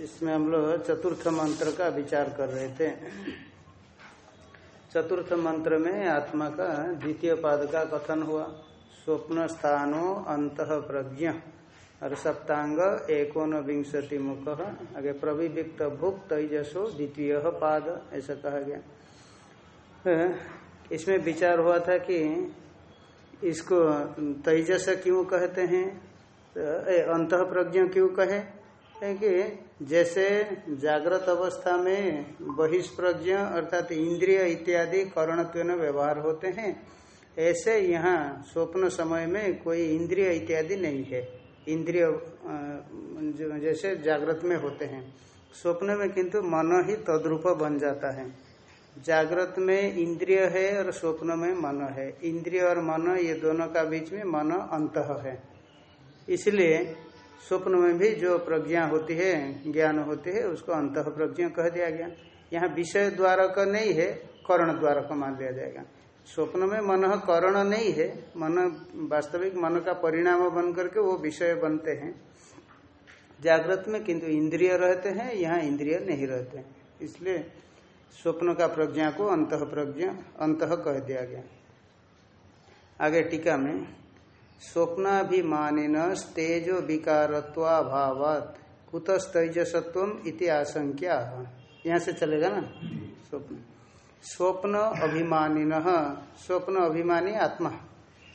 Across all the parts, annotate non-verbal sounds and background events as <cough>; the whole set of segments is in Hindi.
इसमें हम लोग चतुर्थ मंत्र का विचार कर रहे थे। चतुर्थ मंत्र में आत्मा का द्वितीय पाद का कथन हुआ। स्वप्न स्थानो अंत प्रज्ञ और सप्तांग एकोन विंशति मुख। आगे प्रविविक्त भुक तेजसो द्वितीय पाद, ऐसा कहा गया। इसमें विचार हुआ था कि इसको तेजस क्यों कहते हैं? अंत प्रज्ञ क्यों कहे? कि जैसे जागृत अवस्था में बहिष्प्रज्ञ अर्थात इंद्रिय इत्यादि करणत्व व्यवहार होते हैं, ऐसे यहाँ स्वप्न समय में कोई इंद्रिय इत्यादि नहीं है। इंद्रिय जैसे जागृत में होते हैं। स्वप्न में किंतु मन ही तद्रूप बन जाता है। जागृत में इंद्रिय है और स्वप्न में मन है। इंद्रिय और मन, ये दोनों का बीच में मन अंत है। इसलिए स्वप्न में भी जो प्रज्ञा होती है, ज्ञान होती है, उसको अंत प्रज्ञा कह दिया गया। यहाँ विषय द्वारा का नहीं है, कर्ण द्वारा का मान लिया जाएगा। स्वप्न में मन करण नहीं है, मन वास्तविक मन का परिणाम बन करके वो विषय बनते हैं। जागृत में किंतु इंद्रिय रहते हैं, यहाँ इंद्रिय नहीं रहते हैं। इसलिए स्वप्न का प्रज्ञा को अंत प्रज्ञा अंत कह दिया गया। आगे टीका में स्वप्नाभिमानिन तेजो विकारत्वाभावात। कुतस्तजसत्व इति आशंक्या। यहाँ से चलेगा ना? स्वप्न। स्वप्न अभिमानी स्वप्न अभिमानी आत्मा।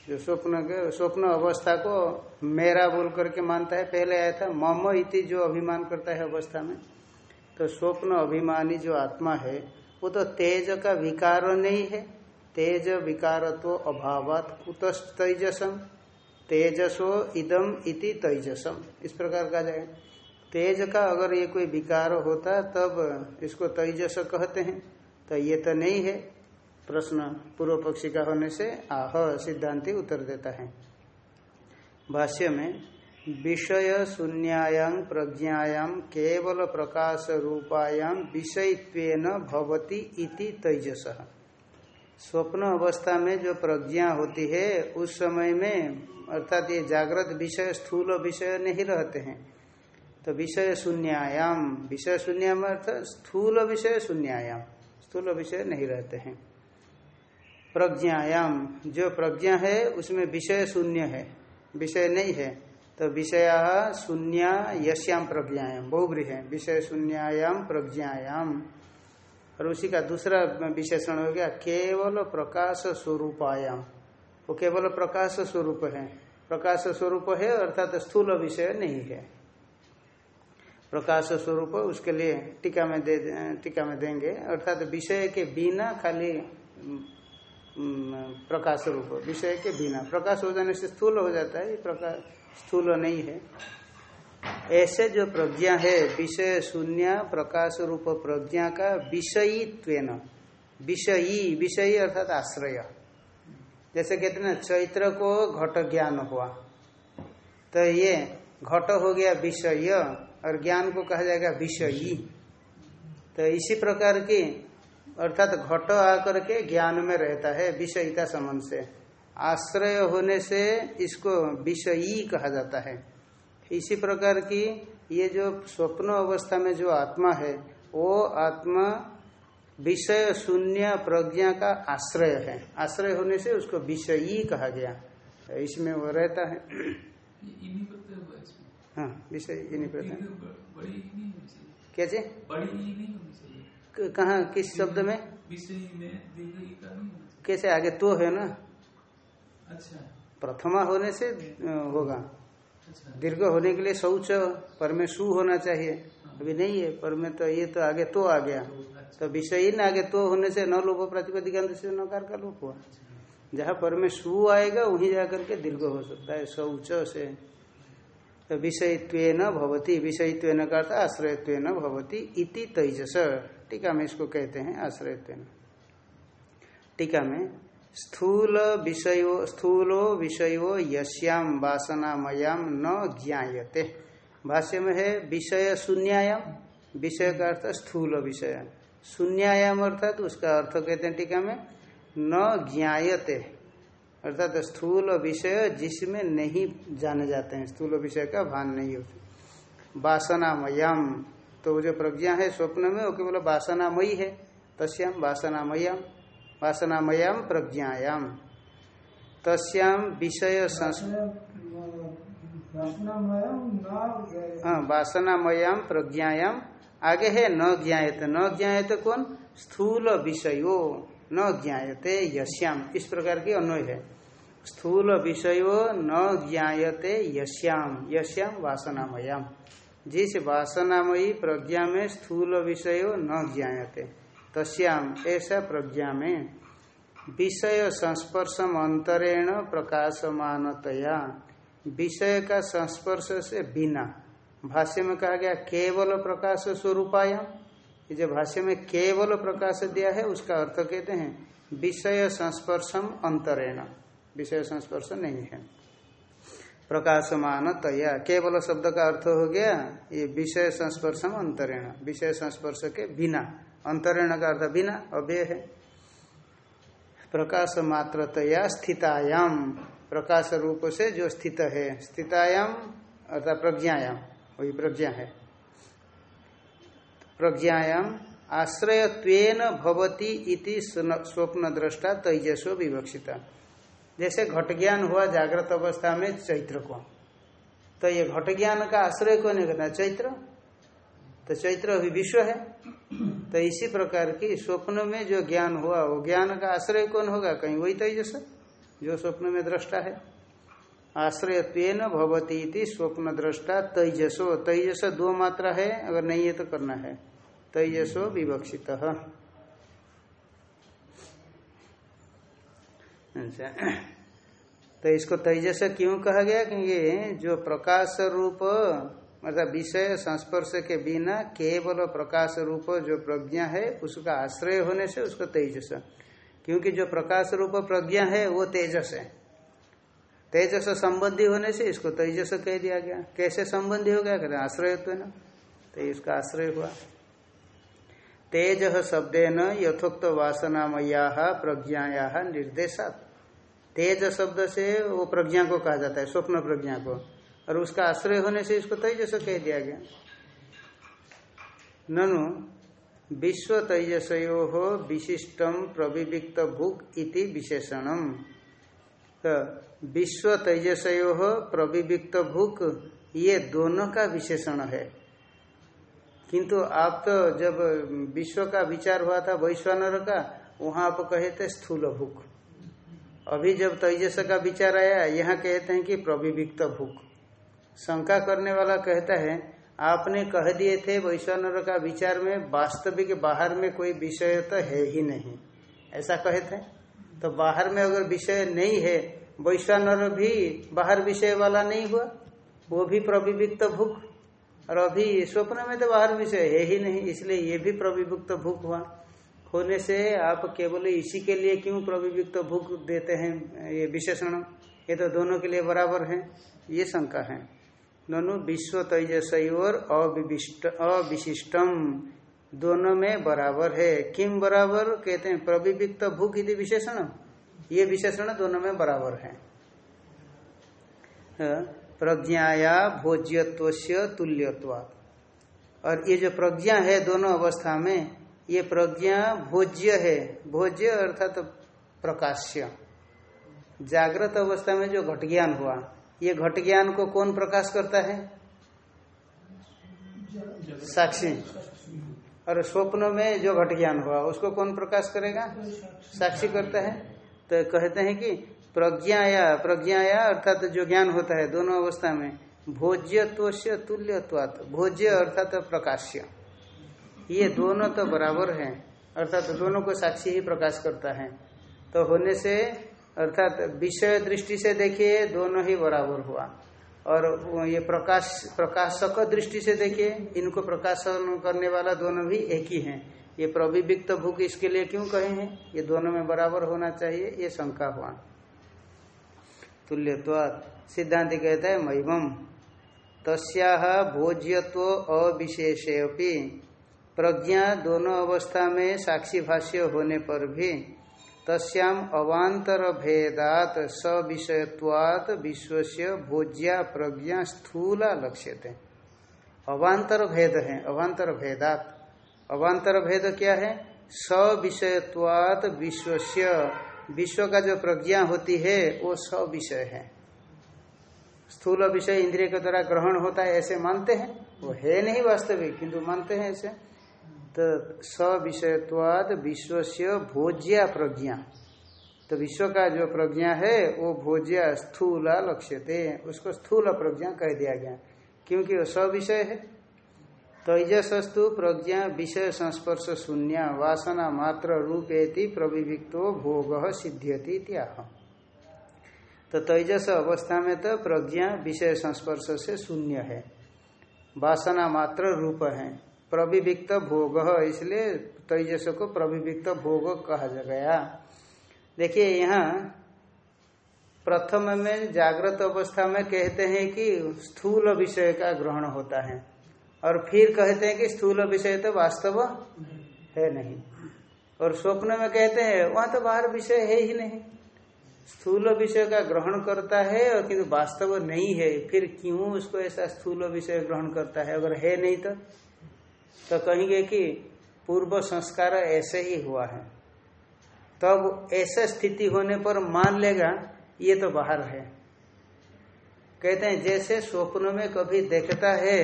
जो स्वप्न के, स्वप्न अवस्था को मेरा बोल करके मानता है, पहले आया था, मम इति जो अभिमान करता है अवस्था में तो स्वप्न अभिमानी जो आत्मा है, वो तो तेज का विकार नहीं है। तेज विकारत्व अभावात कुतस्तजसम तेजसो इदम इति तेजसम। इस प्रकार का जाए तेज का अगर ये कोई विकार होता तब इसको तेजस कहते हैं। तो ये तो नहीं है। प्रश्न पूर्व पक्षी का होने से आह सिद्धांति उत्तर देता है। भाष्य में, विषय शून्यायाम प्रज्ञायाम केवल प्रकाश रूपायाम विषयत्वेन भवती इति तेजस। स्वप्न अवस्था में जो प्रज्ञा होती है, उस समय में अर्थात ये जागृत विषय, स्थूल विषय नहीं रहते हैं। तो विषय शून्यायाम, विषय शून्याम अर्थात स्थूल विषय शून्यायाम, स्थूल विषय नहीं रहते हैं। प्रज्ञायाम, जो प्रज्ञा है, उसमें विषय शून्य है, विषय नहीं है। तो विषय शून्य यश्याम प्रज्ञायाम बहुब्री है। विषय शून्यायाम प्रज्ञायाम और उसी का दूसरा विशेषण हो गया, केवल प्रकाश स्वरूपायाम वो केवल प्रकाश स्वरूप है। प्रकाश स्वरूप है अर्थात स्थूल विषय नहीं है। प्रकाश स्वरूप उसके लिए टीका में दे, टीका में देंगे। अर्थात विषय के बिना खाली प्रकाश रूप विषय के बिना। प्रकाश हो जाने से स्थूल हो जाता है प्रकाश स्थूल नहीं है। ऐसे जो प्रज्ञा है, विषय शून्य, प्रकाश रूप प्रज्ञा का विषयीत्व विषयी विषयी अर्थात आश्रय। जैसे कहते ना चैत्र को घट ज्ञान हुआ। तो ये घट हो गया विषय और ज्ञान को कहा जाएगा विषयी। तो इसी प्रकार की, अर्थात तो घट आकर के ज्ञान में रहता है विषयिता संबंध से। आश्रय होने से इसको विषयी कहा जाता है। इसी प्रकार की ये जो स्वप्न अवस्था में जो आत्मा है, वो आत्मा विषय शून्य प्रज्ञा का आश्रय है। आश्रय होने से उसको विषयी कहा गया। इसमें वो रहता है। हाँ विषय इन्हीं प्रत्यय कैसे कहाँ किस शब्द में? कैसे? आगे तो है ना। अच्छा। प्रथमा होने से होगा। दीर्घ होने के लिए शौच पर में सु होना चाहिए। अभी नहीं है, पर में तो ये तो आगे तो आ गया। तो विषय न, आगे तो होने से न लोभ, प्रतिपदिकांत से नकार का लोप हुआ। जहाँ पर में सु आएगा, वहीं जाकर के दीर्घ हो सकता है शौच से। तो विषयत्व न भवती विषयत्व न का आश्रयत्व न भवती इति तेजस। टीका में इसको कहते हैं आश्रयत्व टीका में स्थूल विषयो, स्थूलो विषयो यश्याम वासनामयाम न ज्ञायते। भाष्य में है, विषय शून्यायाम। विषय का अर्थ स्थूल विषय। शून्यायाम अर्थात उसका अर्थ कहते हैं टीका में, न ज्ञायते। अर्थात स्थूल विषय जिसमें नहीं जाने जाते हैं। स्थूल विषय का भान नहीं होता। वासनामयम तो जो प्रज्ञा है स्वप्न में, वो केवल वासनामयी है। तस्याम वासनामयम। वासनामयाम प्रज्ञायाम। तस्याम विषय हाँ वासनामयाम प्रज्ञायाम आगे है न ज्ञाते न ज्ञाते कौन? स्थूल विषयो। न ज्ञाते यश्याम इस प्रकार की अन्वय है। स्थूल विषयो न ज्ञाते यश्याम यश्याम वासनामयाम जिस वासनामयी प्रज्ञा में स्थूल विषयो न ज्ञाते तस्याम ऐसा प्रज्ञा में विषय संस्पर्शम अंतरेण प्रकाशमानतया। विषय का संस्पर्श से बिना। भाष्य में कहा गया, केवल प्रकाश स्वरूपायाम ये जो भाष्य में केवल प्रकाश दिया है, उसका अर्थ कहते हैं, विषय संस्पर्शम अंतरेण विषय संस्पर्श नहीं है। प्रकाशमान तया केवल शब्द का अर्थ हो गया, ये विषय संस्पर्शम अंतरेण विषय संस्पर्श के बिना। अंतरेण का अर्थ बिना, अव्यय है। प्रकाश मात्रतया स्थितायाम। प्रकाश रूप से जो स्थित है, स्थितायाम अर्थात प्रज्ञायाम, वही प्रज्ञा है। प्रज्ञायाम आश्रयत्वेन भवती इति स्वप्न दृष्टा तेजसो विवक्षिता। जैसे घट ज्ञान हुआ जागृत अवस्था में चैत्र को तो ये घट ज्ञान का आश्रय कौन है? चैत्र। तो चैत्र अभी विश्व है। तो इसी प्रकार की स्वप्न में जो ज्ञान हुआ, वो ज्ञान का आश्रय कौन होगा? कहीं वही तेजस जो स्वप्न में दृष्टा है। आश्रयत्वेन भवती स्वप्न दृष्टा तेजसो। तेजस दो मात्रा है, अगर नहीं है तो करना है। तेजसो विवक्षित। अच्छा। तो इसको तेजस क्यों कहा गया? क्योंकि जो प्रकाश रूप मतलब विषय संस्पर्श के बिना केवल प्रकाश रूप जो प्रज्ञा है, उसका आश्रय होने से उसको तेजस। क्योंकि जो प्रकाश रूप प्रज्ञा है, वो तेजस है। तेजस संबंधी होने से इसको तेजस कह दिया गया। कैसे संबंधी हो गया? कहते आश्रय तो ना। तो इसका आश्रय हुआ। तेज शब्देन यथोक्त वासनामया प्रज्ञाया निर्देशात। तेज शब्द से वो प्रज्ञा को कहा जाता है, स्वप्न प्रज्ञा को। और उसका आश्रय होने से इसको तेजस कह दिया गया। ननु, विश्व तेजसयो विशिष्टम प्रविविक्त भूक इति विशेषणम। तो विश्व तेजसयो प्रविविक्त भूक, ये दोनों का विशेषण है। किंतु आप तो जब विश्व का विचार हुआ था वैश्वानर का, वहाँ आप कहे थे स्थूल भूख अभी जब तेजस का विचार आया, यहाँ कहते हैं कि प्रविविक्त भूख शंका करने वाला कहता है, आपने कह दिए थे वैश्वानर का विचार में वास्तविक बाहर में कोई विषय तो है ही नहीं। ऐसा कहे थे? तो बाहर में अगर विषय नहीं है, वैश्वानर भी बाहर विषय वाला नहीं हुआ? वो भी प्रविविक्त भूख। और अभी स्वप्न में तो बाहर विषय है ही नहीं, इसलिए ये भी प्रविभुक्त भूख हुआ। होने से आप केवल इसी के लिए क्यों प्रविभुक्त भूख देते हैं? ये विशेषण, ये तो दोनों के लिए बराबर है, ये शंका है। दोनों विश्व तेजसोर अविशिष्ट। अविशिष्टम दोनों में बराबर है। किम बराबर? कहते हैं प्रविविक्त भूख यदि विशेषण। ये विशेषण दोनों में बराबर है। प्रज्ञाया भोज्यत्व तुल्यत्व और ये जो प्रज्ञा है दोनों अवस्था में, ये प्रज्ञा भोज्य है। भोज्य अर्थात तो प्रकाश्य। जागृत अवस्था में जो घट ज्ञान हुआ ये घट ज्ञान को कौन प्रकाश करता है? साक्षी। और स्वप्न में जो घट ज्ञान हुआ, उसको कौन प्रकाश करेगा? साक्षी करता है। तो कहते हैं कि प्रज्ञाया प्रज्ञाया अर्थात जो ज्ञान होता है दोनों अवस्था में भोज्यत्व से तुल्यत्वात, भोज्य अर्थात प्रकाश्य। ये दोनों तो बराबर है, अर्थात दोनों को साक्षी ही प्रकाश करता है। तो होने से अर्थात विषय दृष्टि से देखिए, दोनों ही बराबर हुआ। और ये प्रकाश, प्रकाशक दृष्टि से देखिए, इनको प्रकाशन करने वाला दोनों भी एक ही हैं। ये प्रविविक्त भूख इसके लिए क्यों कहे हैं? ये दोनों में बराबर होना चाहिए, ये शंका हुआ। तुल्यत्वाद सिद्धांत कहता है महिमम तस्या भोज्यत्व अविशेषे प्रज्ञा दोनों अवस्था में साक्षी भाष्य होने पर भी तस्याम अवांतर भेदात सविषयत्वात विश्वस्य भोज्या, प्रज्ञा, स्थूला लक्ष्यते। अवांतर भेद है अवांतर भेदात अवांतर भेद क्या है? सविषयत्वात विश्वस्य। विश्व का जो प्रज्ञा होती है, वो सविषय है। स्थूल विषय इंद्रिय के द्वारा ग्रहण होता है, ऐसे मानते हैं। वो है नहीं वास्तविक, किंतु मानते हैं ऐसे तो सविषयत्वाद विश्व से भोज्या प्रज्ञा। तो विश्व का जो प्रज्ञा है, वो भोज्या स्थूला लक्ष्यते। उसको स्थूल प्रज्ञा कह दिया गया। क्योंकि वो सविषय है। तैजसस्तु तो प्रज्ञा विषय संस्पर्श शून्य, वासना मात्र रूपेति प्रविविक्तो भोग सिद्ध्यति तो तेजस अवस्था में तो प्रज्ञा विषय संस्पर्श से शून्य है। वासना मात्र रूप है। प्रविविक्त भोग, इसलिए तेजस को प्रविविक्त भोग कहा गया। देखिए, यहाँ प्रथम में जागृत अवस्था में कहते हैं कि स्थूल विषय का ग्रहण होता है, और फिर कहते हैं कि स्थूल विषय तो वास्तव है नहीं। और स्वप्न में कहते हैं, वहाँ तो बाहर विषय है ही नहीं। स्थूल विषय का ग्रहण करता है, और किंतु वास्तव नहीं है, फिर क्यों उसको ऐसा स्थूल विषय ग्रहण करता है? अगर है नहीं तो? तो कहेंगे कि पूर्व संस्कार ऐसे ही हुआ है। तब ऐसे स्थिति होने पर मान लेगा, ये तो बाहर है। कहते हैं, जैसे स्वप्न में कभी देखता है,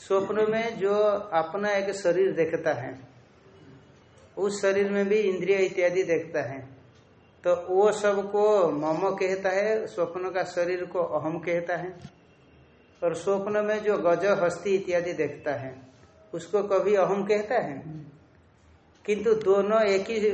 स्वप्न में जो अपना एक शरीर देखता है, उस शरीर में भी इंद्रिय इत्यादि देखता है तो वो सबको मम कहता है, स्वप्न का शरीर को अहम कहता है, और स्वप्न में जो गज हस्ती इत्यादि देखता है। उसको कभी अहम कहता है? किंतु दोनों एक ही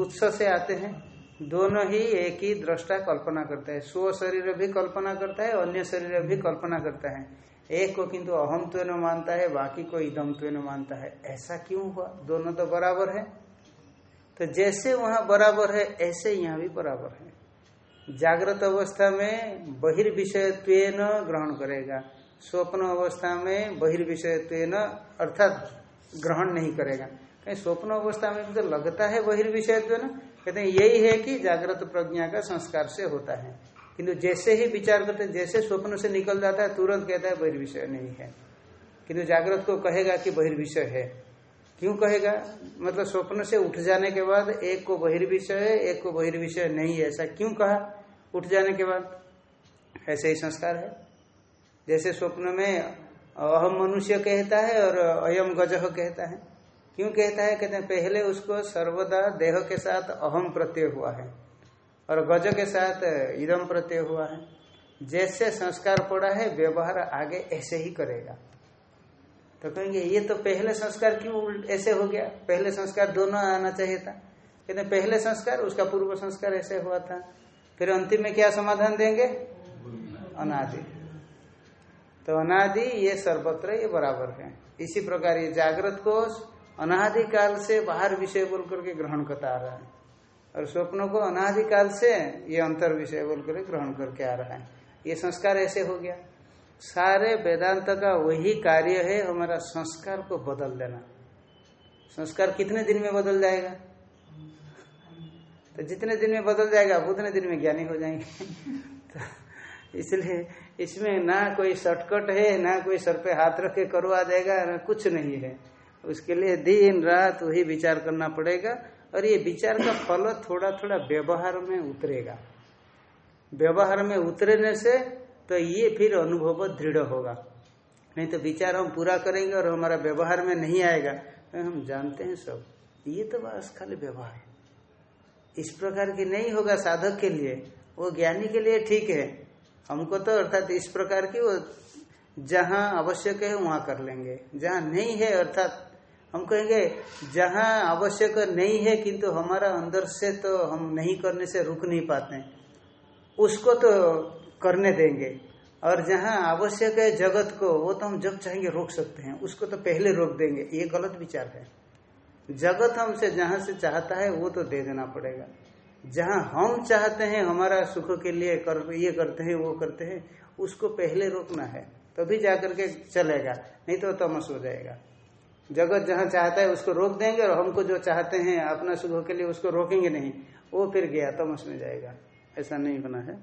उत्स से आते हैं। दोनों ही एक ही दृष्टा कल्पना करता है। स्व शरीर भी कल्पना करता है, अन्य शरीर भी कल्पना करता है। एक को किंतु अहम त्व मानता है, बाकी को इदम त्व मानता है। ऐसा क्यों हुआ? दोनों तो बराबर है। तो जैसे वहाँ बराबर है, ऐसे यहाँ भी बराबर है। जागृत अवस्था में बहिर्विषय ग्रहण करेगा। स्वप्न अवस्था में बहिर्विषय अर्थात ग्रहण नहीं करेगा। कहीं स्वप्न अवस्था में तो लगता है बहिर्विषय कहते हैं, यही है कि जागृत प्रज्ञा का संस्कार से होता है। किंतु जैसे ही विचार करते जैसे स्वप्न से निकल जाता है, तुरंत कहता है, बहिर्विषय नहीं है। किंतु जागृत को कहेगा कि बहिर्विषय है। क्यों कहेगा? मतलब स्वप्न से उठ जाने के बाद एक को बहिर्विषय है, एक को बहिर्विषय नहीं है, ऐसा क्यों कहा? उठ जाने के बाद ऐसे ही संस्कार है। जैसे स्वप्न में अहम मनुष्य कहता है और अयम गजह कहता है। क्यों कहता है? कहते हैं, पहले उसको सर्वदा देह के साथ अहम प्रत्यय हुआ है और गज के साथ इदम प्रत्यय हुआ है। जैसे संस्कार पड़ा है, व्यवहार आगे ऐसे ही करेगा। तो कहेंगे, ये तो पहले संस्कार क्यों ऐसे हो गया? पहले संस्कार दोनों आना चाहिए था। कहते पहले संस्कार, उसका पूर्व संस्कार ऐसे हुआ था। फिर अंतिम में क्या समाधान देंगे? अनादि। तो अनादि, ये सर्वत्र ये बराबर है। इसी प्रकार ये जागृत को अनादिकाल से बाहर विषय बोल करके ग्रहण करता आ रहा है। और स्वप्नों को अनादिकाल से ये अंतर विषय बोल करके ग्रहण करके आ रहा है। ये संस्कार ऐसे हो गया। सारे वेदांत का वही कार्य है हमारा संस्कार को बदल देना। संस्कार कितने दिन में बदल जाएगा? तो जितने दिन में बदल जाएगा, उतने दिन में ज्ञानी हो जाएँगे। <laughs> तो इसलिए इसमें ना कोई शॉर्टकट है, ना कोई सर पे हाथ रख के करवा देगा, ना कुछ नहीं है। उसके लिए दिन रात वही विचार करना पड़ेगा और ये विचार का फल थोड़ा थोड़ा व्यवहार में उतरेगा। व्यवहार में उतरने से तो ये फिर अनुभव दृढ़ होगा। नहीं तो विचार हम पूरा करेंगे और हमारा व्यवहार में नहीं आएगा। तो हम जानते हैं सब। ये तो बस खाली व्यवहार इस प्रकार की नहीं होगा साधक के लिए। वो ज्ञानी के लिए ठीक है। हमको तो अर्थात इस प्रकार की वो जहाँ आवश्यक है वहाँ कर लेंगे। जहाँ नहीं है, अर्थात हम कहेंगे, जहाँ आवश्यक नहीं है किंतु हमारा अंदर से तो हम नहीं करने से रुक नहीं पाते उसको तो करने देंगे। और जहाँ आवश्यक है जगत को, वो तो हम जब चाहेंगे रोक सकते हैं, उसको तो पहले रोक देंगे। ये गलत विचार है। जगत हमसे जहाँ से चाहता है, वो तो दे देना पड़ेगा। जहाँ हम चाहते हैं हमारा सुख के लिए कर, ये करते हैं, वो करते हैं, उसको पहले रोकना है। तभी तो जाकर के चलेगा, नहीं तो तमस हो जाएगा। जगत जहाँ चाहता है उसको रोक देंगे और हमको जो चाहते हैं अपना सुख के लिए उसको रोकेंगे नहीं, वो फिर गया, तमस में जाएगा। ऐसा नहीं होना है।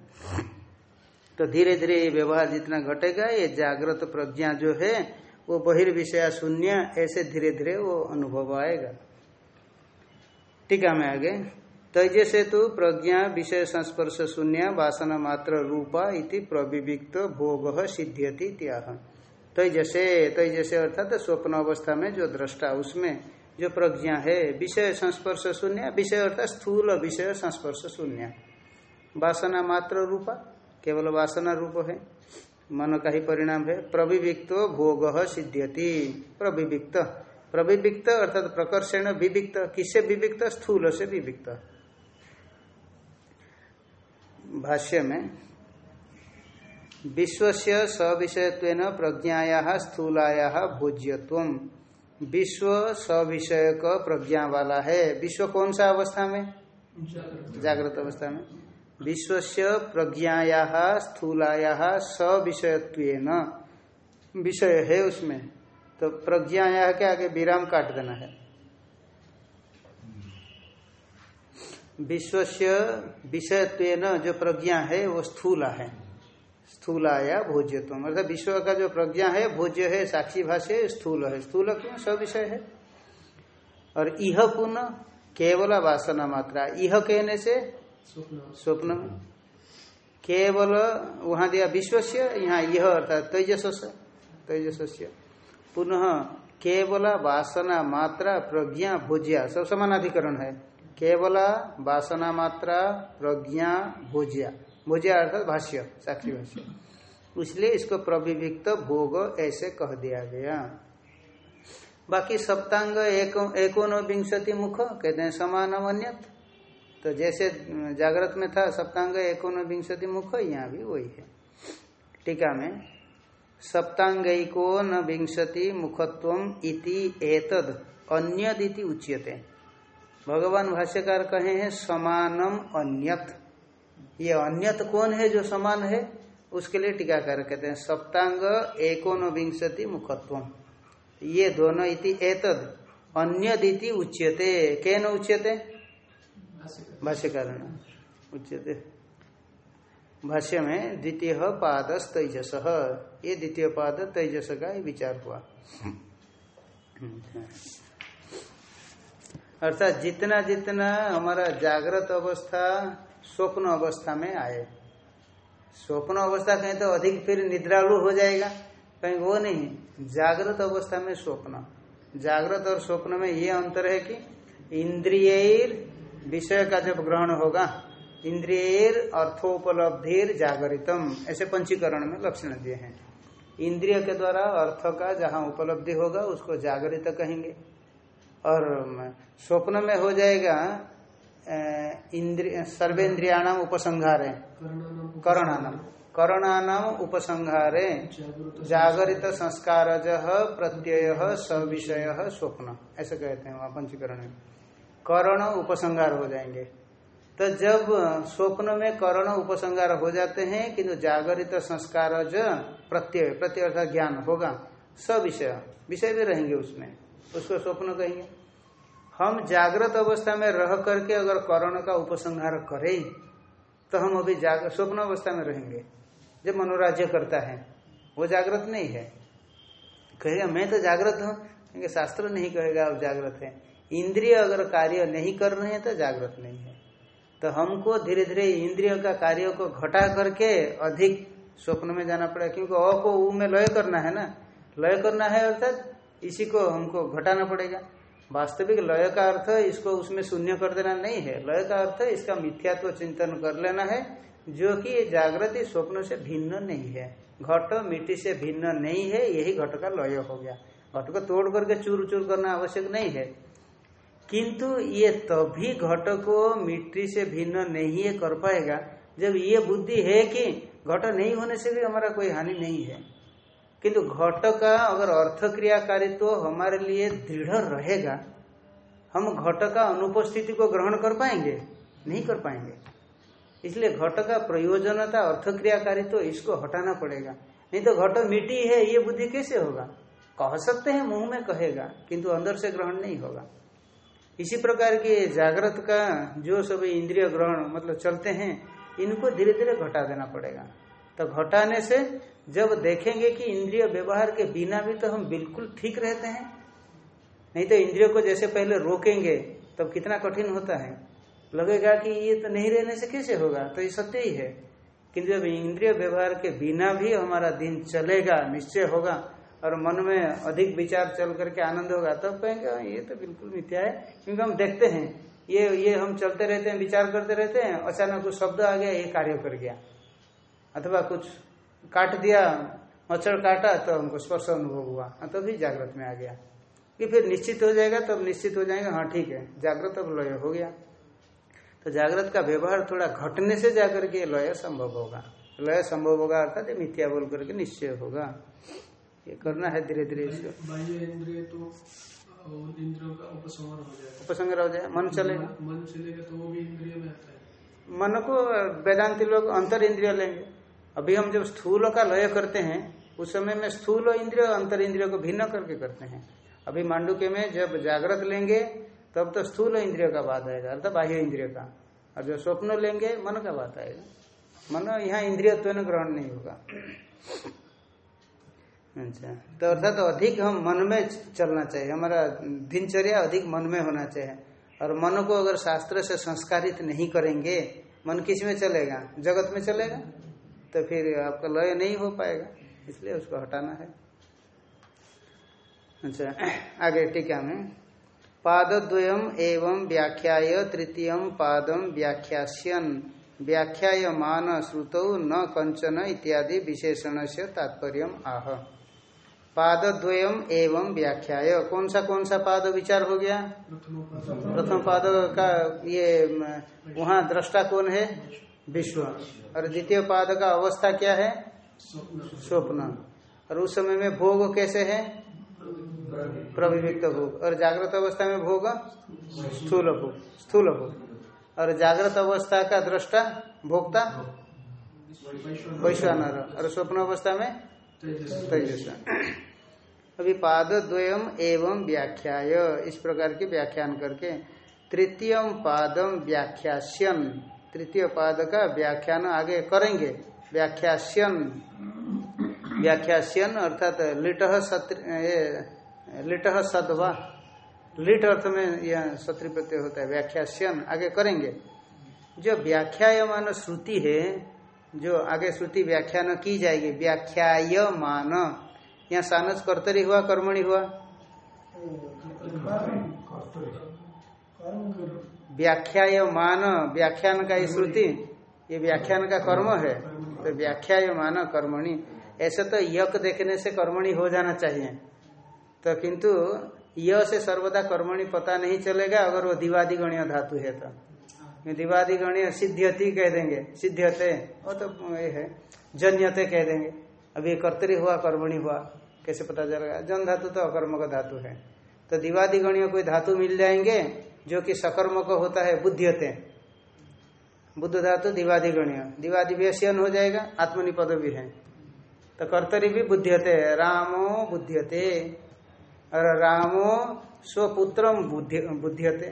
तो धीरे धीरे ये व्यवहार जितना घटेगा, ये जागृत प्रज्ञा जो है, वो बहिर्विषया शून्य, ऐसे धीरे धीरे वो अनुभव आएगा। टीका मैं आगे। तैज से तो प्रज्ञा विषय संस्पर्श शून्य वासना मात्र रूपा इति प्रविविक्त भोग सिद्ध्यति त्याह तैजसे तैजसे अर्थात स्वप्न अवस्था में जो दृष्टा, उसमें जो प्रज्ञा है विषय संस्पर्श शून्य, विषय अर्थात स्थूल विषय संस्पर्श शून्य। वासना मात्र रूपा, केवल वासना रूप है। मन का ही परिणाम है, प्रविविक्त भोग सिद्ध्यति, प्रविविक्त। प्रविविक्त अर्थात प्रकर्षण विविक्त, किससे विविक्त? स्थूल से विविक्त। भाष्य में विश्व सविषयत्व प्रज्ञाया स्थूलाया भोज्यत्व। विश्व सविषय प्रज्ञा वाला है। विश्व कौन सा अवस्था में? जागृत अवस्था में। विश्व प्रज्ञाया स्थूलाया सविषयत्व विषय है उसमें। तो प्रज्ञाया के आगे विराम काट देना है। विश्व से विषयत्व जो प्रज्ञा है वो स्थूला है। स्थूलाया भोज्यत्व अर्थात विश्व का जो प्रज्ञा है भोज्य है साक्षी भाष्य स्थूल है। स्थूल क्यों? सब विषय है। और इह पुनः केवल वासना मात्रा। इह कहने से? स्वप्न। में केवल वहाँ दिया विश्व से यहाँ यह अर्थात तेजस तेजस पुनः केवल वासना मात्रा प्रज्ञा भोज्या सब समानाधिकरण है। केवल वासना मात्रा, प्रज्ञा, भोज्या। भोज्या अर्थात भाष्य, साक्षी भाष्य। इसलिए इसको प्रविविक्त भोग ऐसे कह दिया गया। बाकी सप्तांग एक एकोन विंशति मुख, कहते हैं समान अन्यत तो जैसे जागृत में था, सप्तांग एकोन विंशति मुख, यहाँ भी वही है। टीका में सप्तांगोन विंशति मुखत्व इति एतद, अन्यदिति उच्यते। भगवान भाष्यकार कहे हैं समानम अन्यत। ये अन्यत कौन है जो समान है? उसके लिए टीकाकार कहते हैं सप्तांग एकोन विंशति मुखत्व ये दोनों इति एतद अन्यदिति उच्यते। केन उच्यते? भाष्यकार उच्यते। भाष्य में द्वितीय पाद तेजस ये द्वितीय पाद तेजस का विचार हुआ। अर्थात जितना जितना हमारा जागृत अवस्था स्वप्न अवस्था में आए। स्वप्न अवस्था कहीं तो अधिक फिर निद्रालु हो जाएगा। कहीं वो नहीं, जागृत अवस्था में स्वप्न। जागृत और स्वप्न में ये अंतर है कि इंद्रिय विषय का जब ग्रहण होगा, इंद्रियर अर्थोपलब्धिर जागरितम, ऐसे पंचीकरण में लक्षण दिए हैं। इंद्रिय के द्वारा अर्थ का जहाँ उपलब्धि होगा, उसको जागरित कहेंगे। और स्वप्न में हो जाएगा इंद्रिय सर्वेन्द्रियाणाम उपसंहारे। करणानाम। करणानाम उपसंहारे। जागरित संस्कार प्रत्यय सविषय स्वप्न। ऐसे कहते हैं वहाँ पंचीकरण में। करण उपसंहार हो जाएँगे। तो जब स्वप्न में करण उपसंहार हो जाते हैं किंतु जागरित संस्कार प्रत्यय प्रत्यय अर्थात ज्ञान होगा सब विषय विषय भी रहेंगे उसमें। उसको स्वप्न कहेंगे। हम जागृत अवस्था में रह करके अगर करण का उपसंहार करें तो हम अभी स्वप्न अवस्था में रहेंगे। जब मनोराज्य करता है, वो जागृत नहीं है। कहेगा, मैं तो जागृत हूँ। क्योंकि शास्त्र नहीं कहेगा, आप जागृत है। इंद्रिय अगर कार्य नहीं कर रहे हैं तो जागृत नहीं है। तो हमको धीरे धीरे इंद्रिय का कार्य को घटा करके अधिक स्वप्न में जाना पड़ेगा, क्योंकि अ को ऊ में लय करना है ना। लय करना है, अर्थात इसी को हमको घटाना पड़ेगा। वास्तविक लय का अर्थ इसको उसमें शून्य कर देना नहीं है। लय का अर्थ इसका मिथ्यात्व चिंतन कर लेना है, जो कि ये जागृति स्वप्न से भिन्न नहीं है। घट मिट्टी से भिन्न नहीं है, यही घट का लय हो गया। घट को तोड़ करके चूर चूर करना आवश्यक नहीं है। किंतु ये तभी घट को मिट्टी से भिन्न नहीं है कर पाएगा, जब ये बुद्धि है कि घट नहीं होने से भी हमारा कोई हानि नहीं है। किंतु घट का अगर अर्थ क्रियाकारित्व तो हमारे लिए दृढ़ रहेगा, हम घट का अनुपस्थिति को ग्रहण कर पाएँगे? नहीं कर पाएँगे। इसलिए घट का प्रयोजनता अर्थ क्रियाकारित्व तो इसको हटाना पड़ेगा। नहीं तो घट मिट्टी है, ये बुद्धि कैसे होगा? कह सकते हैं, मुँह में कहेगा, किंतु अंदर से ग्रहण नहीं होगा। इसी प्रकार के जागृत का जो सब इंद्रिय ग्रहण मतलब चलते हैं, इनको धीरे धीरे घटा देना पड़ेगा। तो घटाने से जब देखेंगे कि इंद्रिय व्यवहार के बिना भी तो हम बिल्कुल ठीक रहते हैं नहीं तो इंद्रियों को जैसे पहले रोकेंगे तब कितना कठिन होता है। लगेगा कि ये तो नहीं रहने से कैसे होगा? तो ये सत्य ही है। किंतु जब इंद्रिय व्यवहार के बिना भी हमारा दिन चलेगा निश्चय होगा और मन में अधिक विचार चल करके आनंद होगा तब तो कहेंगे हाँ, ये तो बिल्कुल मिथ्या है। क्योंकि हम देखते हैं ये ये हम चलते रहते हैं विचार करते रहते हैं अचानक कुछ शब्द आ गया ये कार्य कर गया। अथवा कुछ काट दिया मच्छर काटा तो हमको स्पर्श अनुभव हुआ। हाँ, तभी तो जागृत में आ गया। कि फिर निश्चित हो जाएगा तब तो निश्चित हो जाएगा। हाँ ठीक है जागृत अब लय हो गया। तो जागृत का व्यवहार थोड़ा घटने से जाकर के लय संभव होगा। लय संभव होगा अर्थात मिथ्या बोल करके निश्चय होगा। ये करना है धीरे धीरे इंद्रिय तो उपसंहार हो हो जाए मन चलेगा मन चलेगा तो वो भी इंद्रिय में आता है। मन को वेदांति लोग अंतर इंद्रिय लेंगे। अभी हम जब स्थूल का लय करते हैं, उस समय में स्थूल इंद्रिय अंतर इंद्रिय को भिन्न करके करते हैं। अभी मांडुके में जब जागृत लेंगे, तब तो स्थूल इंद्रिय का बात आएगा, अर्थात बाह्य इंद्रिय का। और जब स्वप्न लेंगे, मन का बात आएगा। मन यहाँ इंद्रियत्व ग्रहण नहीं होगा। अच्छा तो अर्थात तो अधिक हम मन में चलना चाहिए। हमारा दिनचर्या अधिक मन में होना चाहिए। और मन को अगर शास्त्र से संस्कारित नहीं करेंगे, मन किसमें चलेगा? जगत में चलेगा? तो फिर आपका लय नहीं हो पाएगा, इसलिए उसको हटाना है। अच्छा आगे टीका में। पादद्वयम एवं व्याख्याय तृतीय पादम व्याख्यास्यन। व्याख्यायमान श्रुतौ न कंचन इत्यादि विशेषण से तात्पर्य आह। पादद्वयम एवं व्याख्याय। कौन सा कौन सा पाद विचार हो गया? प्रथम पाद का ये वहाँ दृष्टा कौन है? विश्व और द्वितीय पाद का अवस्था क्या है? स्वप्न। और उस समय में भोग कैसे है? प्रविविक्त भोग। और जागृत अवस्था में भोग? स्थूल भोग। स्थूल भोग। और जागृत अवस्था का दृष्टा भोक्ता? वैश्वानर। और स्वप्न अवस्था में? अभी पाद द्वयम एवं व्याख्याय। इस प्रकार की व्याख्यान करके तृतीय पादम व्याख्यास्यन। तृतीय पाद का व्याख्यान आगे करेंगे। व्याख्यास्यन। व्याख्यास्यन अर्थात लिट लिट सदवा। लिट अर्थ में यह सत्री प्रत्यय होता है। व्याख्यास्यन आगे करेंगे। जो व्याख्यायमान श्रुति है, जो आगे श्रुति व्याख्यान की जाएगी। व्याख्याय मान यहाँ सानस कर्तरी हुआ, कर्मणि हुआ? व्याख्याय मान व्याख्यान का श्रुति, ये व्याख्यान का कर्म है तो व्याख्याय मान कर्मणि। ऐसे तो यक देखने से कर्मणि हो जाना चाहिए। तो किंतु य से सर्वदा कर्मणि पता नहीं चलेगा, अगर वो दिवादी गणीय धातु है तो। दिवादी गणीय सिद्ध्यति कह देंगे। सिद्ध्यते, वो तो ये है, जन्यते कह देंगे। अभी कर्तरी हुआ, कर्मणि हुआ, कैसे पता चलेगा? जन धातु तो अकर्म का धातु है। तो दिवादी कोई धातु मिल जाएँगे जो कि सकर्म होता है बुद्धियते। बुद्ध धातु दिवादी गणीय दिवादी व्यसन हो जाएगा, आत्मनिपद भी है। तो कर्तरी भी बुद्धियते, रामो बुद्धियते। और रामो स्वपुत्र बुद्धियते।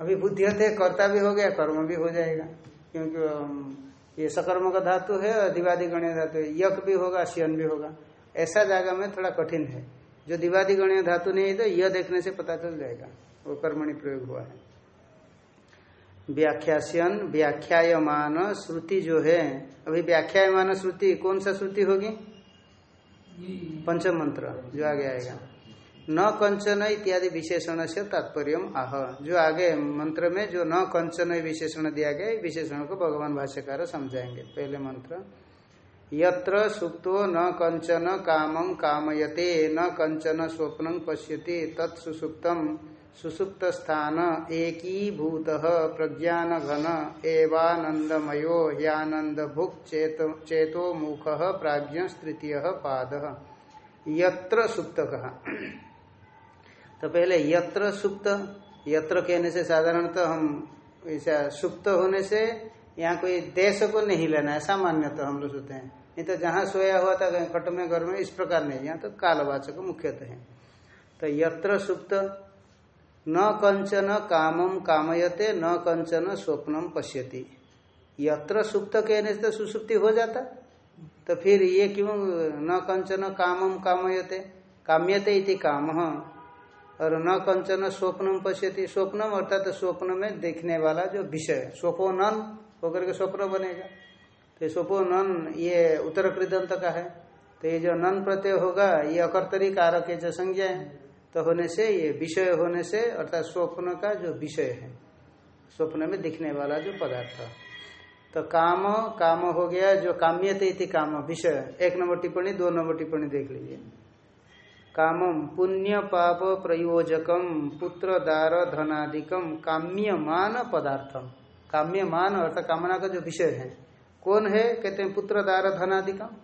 अभी बुद्धियते, कर्ता भी हो गया, कर्म भी हो जाएगा। क्योंकि ये सकर्म का धातु है और दिवादी गणीय धातु है। यक भी होगा, सियन भी होगा। ऐसा जगह में थोड़ा कठिन है। जो दिवादी गणीय धातु नहीं है तो यह देखने से पता चल जाएगा। वो कर्मणि प्रयोग हुआ है। व्याख्यान व्याख्यायमान श्रुति जो है, अभी व्याख्यायमान श्रुति, कौन सा श्रुति होगी? पंचम मंत्र जो आगे आएगा। न कंचन इत्यादि विशेषण से तात्पर्य आह। जो आगे मंत्र में जो न कंचन विशेषण दिया गया विशेषण को भगवान भाष्यकार समझाएँगे। पहले मंत्र, यत्र सुप्तो न कंचन कामं कामयते, न कंचन स्वप्न पश्यति तत्सुसुप्तम सुसुप्त स्थान एकीभूत प्रज्ञान घन एवानंदमयो यानंद भुक् चेतो, चेतो मुख प्राज्ञ तृतीय पाद। यत्र सुप्त कहा तो पहले यत्र सुप्त यत्र कहने से साधारणतः हम ऐसा सुप्त होने से यहाँ कोई देश को नहीं लेना है सामान्यतः तो हम लोग सोते हैं। नहीं तो जहाँ सोया हुआ था कहीं खट में घर में इस प्रकार नहीं यहाँ तो कालवाचक मुख्यतः है। तो यत्र सुप्त न कंचन कामम कामयते, न कंचन स्वप्नम पश्यति। यत्र सुप्त कहने से तो सुसुप्ति हो जाता तो फिर ये क्यों न कंचन कामम कामयते? काम्यते इति काम। और न कंचन स्वप्नम पश्यति, स्वप्नम अर्थात तो स्वप्न में देखने वाला जो विषय, स्वपोनन होकर के स्वप्न बनेगा। तो स्वपोनन, ये उत्तर कृदंत का है। तो ये जो नन प्रत्यय होगा, ये अकर्तरी कारक है जो संज्ञा है तो होने से, ये विषय होने से, अर्थात स्वप्न का जो विषय है, स्वप्न में दिखने वाला जो पदार्थ। तो काम काम हो गया, जो काम्यते इति काम, विषय। एक नंबर टिप्पणी, दो नंबर टिप्पणी देख लीजिए। कामम पुण्य पाप प्रयोजकम पुत्र दार धनादिकम काम्यमान पदार्थम काम्यमान, अर्थात कामना का जो विषय है, कौन है? कहते हैं पुत्र दार धनादिकम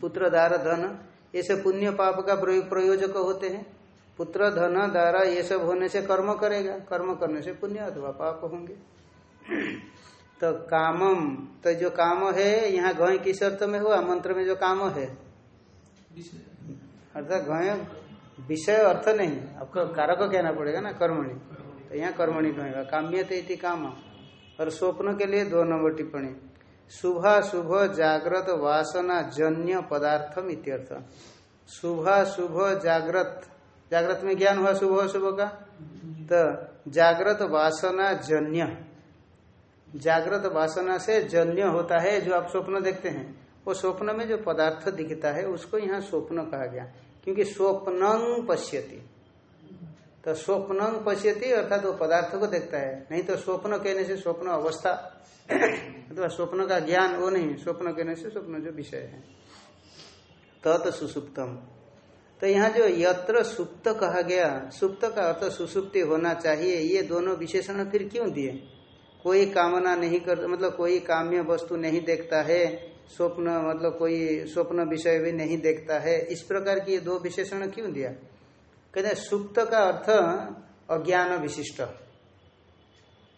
पुत्र दार धन ये सब पुण्य पाप का प्रयोजक होते हैं। पुत्र धन दारा ये सब होने से कर्म करेगा। कर्म करने से पुण्य अथवा पाप होंगे। तो कामम तो जो काम है यहाँ घय किस अर्थ में हुआ? मंत्र में जो काम है। अर्थात घय विषय अर्थ नहीं। आपको कारक कहना पड़ेगा ना कर्मणि। तो यहाँ कर्मणि कहेगा काम्यते इति काम और स्वप्न के लिए दो नंबर टिप्पणी। शुभ शुभ जागृत वासना जन्य पदार्थम इत्यर्थ। शुभ शुभ जागृत जागृत में ज्ञान हुआ शुभ शुभ का? तो जागृत वासना जन्य। जागृत वासना से जन्य होता है जो आप स्वप्न देखते हैं। वो स्वप्न में जो पदार्थ दिखता है, उसको यहाँ स्वप्न कहा गया। क्योंकि स्वप्न पश्यति। तो स्वप्न पश्यति अर्थात वो पदार्थ को देखता है। नहीं तो स्वप्न कहने से स्वप्न अवस्था, अथवा स्वप्न का ज्ञान वो नहीं, स्वप्न कहने से स्वप्न जो विषय है। तत् सुसुप्तम। तो यहाँ जो यत्र सुप्त कहा गया, सुप्त का अर्थ सुसुप्ति होना चाहिए, ये दोनों विशेषण फिर क्यों दिए? कोई कामना नहीं कर मतलब कोई काम्य वस्तु नहीं देखता है, स्वप्न मतलब कोई स्वप्न विषय भी नहीं देखता है, इस प्रकार की ये दो विशेषण क्यों दिया? कहते हैं, सुप्त का अर्थ अज्ञान विशिष्ट।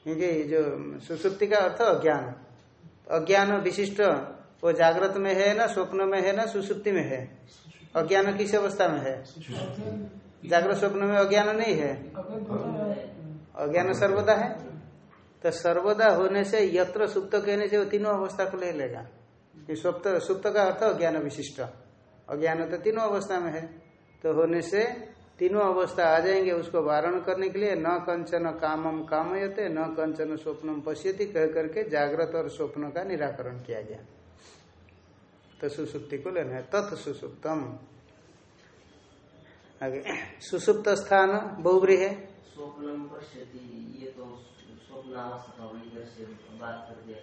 क्योंकि जो सुसुप्ति का अर्थ अज्ञान। अज्ञान विशिष्ट, वो जागृत में है ना, स्वप्न में है ना, सुसुप्ति में है। अज्ञान किस अवस्था में है? जागृत स्वप्न में अज्ञान नहीं है। अज्ञान सर्वदा है। तो सर्वदा होने से यत्र सुप्त कहने से वो तीनों अवस्था को ले लेगा। सुप्त सुप्त का अर्थ अज्ञान विशिष्ट। अज्ञान तो तीनों अवस्था में है। तो होने से तीनों अवस्था आ जाएँगे उसको वारण करने के लिए। न कंचन कामम कामयते न कंचन स्वप्नम पश्यति कह करके जागृत और स्वप्न का निराकरण किया गया। तो सुसुप्ति को लेना है। तत् सुसुप्तम। आगे। सुसुप्त स्थान बहुब्री है। स्वप्नम पश्यति ये तो स्वप्नावस्था बात कर दिया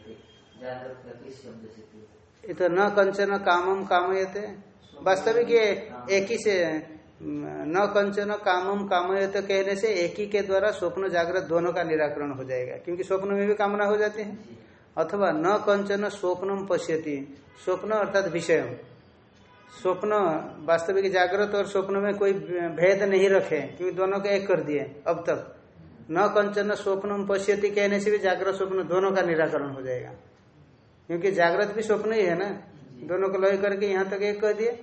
जागृत का शब्द से ये तो न कंचन कामम कामयते। वास्तविक ये एक ही से न कंचन कामम तो कहने से एक ही के द्वारा स्वप्न जागृत दोनों का निराकरण हो जाएगा। क्योंकि स्वप्न में भी कामना हो जाती है। अथवा न कंचन स्वप्नम पश्यति। स्वप्न अर्थात विषय। स्वप्न वास्तविक जागृत और स्वप्न में कोई भेद नहीं रखे, क्योंकि दोनों का एक कर दिए। अब तक न कंचन स्वप्न पश्यति कहने से भी जागृत स्वप्न दोनों का निराकरण हो जाएगा। क्योंकि जागृत भी स्वप्न ही है ना। दोनों को लय करके यहाँ तक एक कर दिए।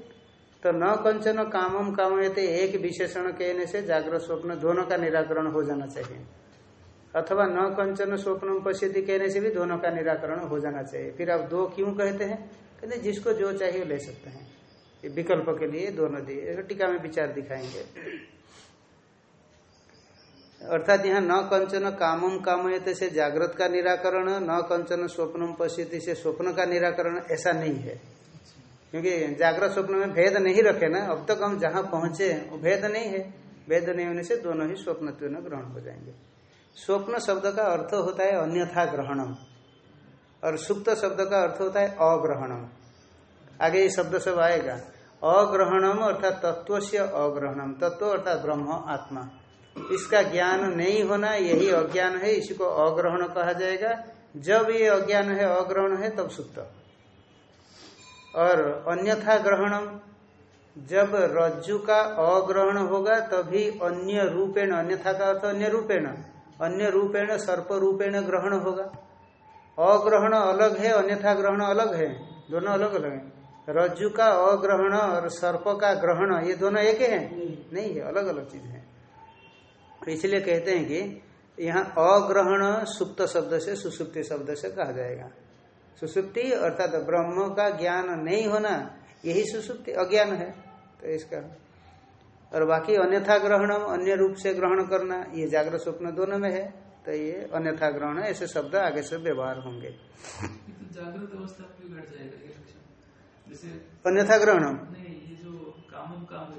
तो न कंचन कामम कामयते एक विशेषण कहने से जागृत स्वप्न दोनों का निराकरण हो जाना चाहिए। अथवा न कंचन स्वप्न पश्यति कहने से भी दोनों का निराकरण हो जाना चाहिए। फिर आप दो क्यों कहते हैं? कहते जिसको जो चाहिए ले सकते हैं। विकल्प के लिए दोनों दिए। टीका में विचार दिखाएँगे। अर्थात यहाँ न कंचन कामम कामयते से जागृत का निराकरण, न कंचन स्वप्न पश्यति से स्वप्न का निराकरण, ऐसा नहीं है। क्योंकि जागृत स्वप्न में भेद नहीं रखे ना, अब तक हम जहाँ पहुँचे, वो भेद नहीं है। भेद नहीं होने से दोनों ही स्वप्न ग्रहण हो जाएँगे। स्वप्न शब्द का अर्थ होता है अन्यथा ग्रहणम, और सुप्त शब्द का अर्थ होता है अग्रहणम। आगे ये शब्द सब आएगा। अग्रहणम अर्थात तत्व से अग्रहणम। तत्व अर्थात ब्रह्म, आत्मा। इसका ज्ञान नहीं होना, यही अज्ञान है, इसी को अग्रहण कहा जाएगा। जब ये अज्ञान है, अग्रहण है, तब सुप्त। और अन्यथा ग्रहणम। जब रज्जु का अग्रहण होगा, तभी अन्य रूपेण, अन्यथा का अर्थ अन्य रूपेण अन्य रूपेण, सर्प रूपेण ग्रहण होगा। अग्रहण अलग है, अन्यथा ग्रहण अलग है, दोनों अलग अलग है। रज्जु का अग्रहण और सर्प का ग्रहण, ये दोनों एक है? नहीं है अलग अलग चीज़ है। इसलिए कहते हैं कि यहाँ अग्रहण सुप्त शब्द से सुसुप्ति शब्द से कहा जाएगा। सुसुप्ति अर्थात ब्रह्म का ज्ञान नहीं होना यही सुसुप्ति अज्ञान है। तो इसका और बाकी अन्यथा ग्रहण अन्य रूप से ग्रहण करना ये जागृत स्वप्न दोनों में है। तो ये अन्यथा ग्रहण ऐसे शब्द आगे से व्यवहार होंगे। तो जागृत अवस्था घट जाएगा जैसे अन्यथा ग्रहण नहीं ये जो कामम काम है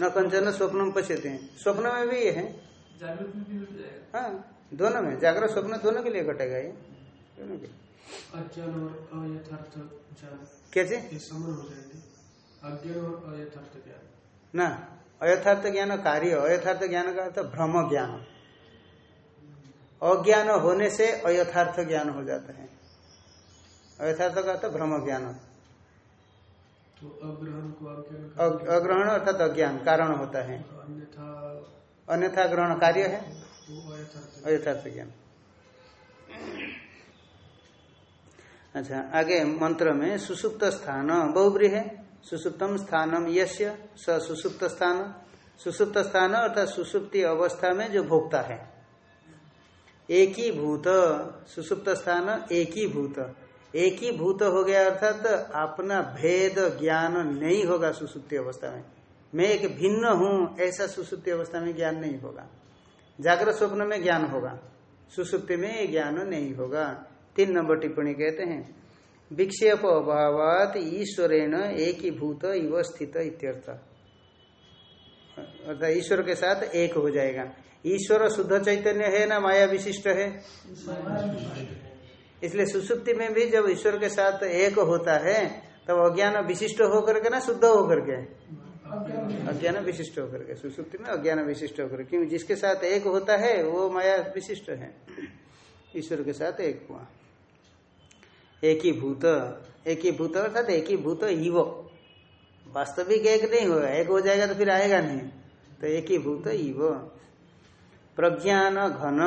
न कंचन स्वप्न पश्यते। हैं स्वप्न में भी ये है। जागृत में भी हाँ दोनों में जागृत स्वप्न दोनों के लिए घटेगा ये। कैसे? हो ना अयथार्थ ज्ञान कार्य अयथार्थ ज्ञान का अर्थ भ्रम ज्ञान। अज्ञान होने से अयथार्थ ज्ञान हो जाता है। अयथार्थ का अर्थ भ्रम ज्ञान। तो अग्रहण को अज्ञान अग्रहण अर्थात अज्ञान कारण होता है। अन्यथा अन्यथा ग्रहण कार्य है? अयथार्थ ज्ञान। अच्छा आगे मंत्र में सुसुप्त स्थान बहुब्री है सुसुप्तम स्थानम यश्य स सुसुप्त स्थान। सुसुप्त स्थान अर्थात सुसुप्ति अवस्था में जो भोक्ता है। एक ही भूत सुसुप्त स्थान एक ही भूत एक ही भूत हो गया अर्थात तो अपना भेद ज्ञान नहीं होगा सुसुप्ति अवस्था में। मैं एक भिन्न हूँ, ऐसा सुसुप्ति अवस्था में ज्ञान नहीं होगा। जागृत स्वप्न में ज्ञान होगा। सुसुप्ति में ज्ञान नहीं होगा। तीन नंबर टिप्पणी कहते हैं, विक्षेप अभावात ईश्वरेण एक ही भूत इव स्थित इत्यर्थ। अर्थात ईश्वर के साथ एक हो जाएगा। ईश्वर शुद्ध चैतन्य है ना माया विशिष्ट है? इसलिए सुसुप्ति में भी जब ईश्वर के साथ एक होता है, तब अज्ञान विशिष्ट होकर के ना शुद्ध होकर के। अज्ञान विशिष्ट होकर के, सुसुप्ति में अज्ञान विशिष्ट होकर क्योंकि जिसके साथ एक होता है, वो माया विशिष्ट है। ईश्वर के साथ एक हुआ। एक ही भूत एक ही भूत अर्थात एक ही भूत ही वो वास्तविक एक नहीं होगा, एक हो जाएगा तो फिर आएगा नहीं। तो एक ही भूत ही वो प्रज्ञान घन।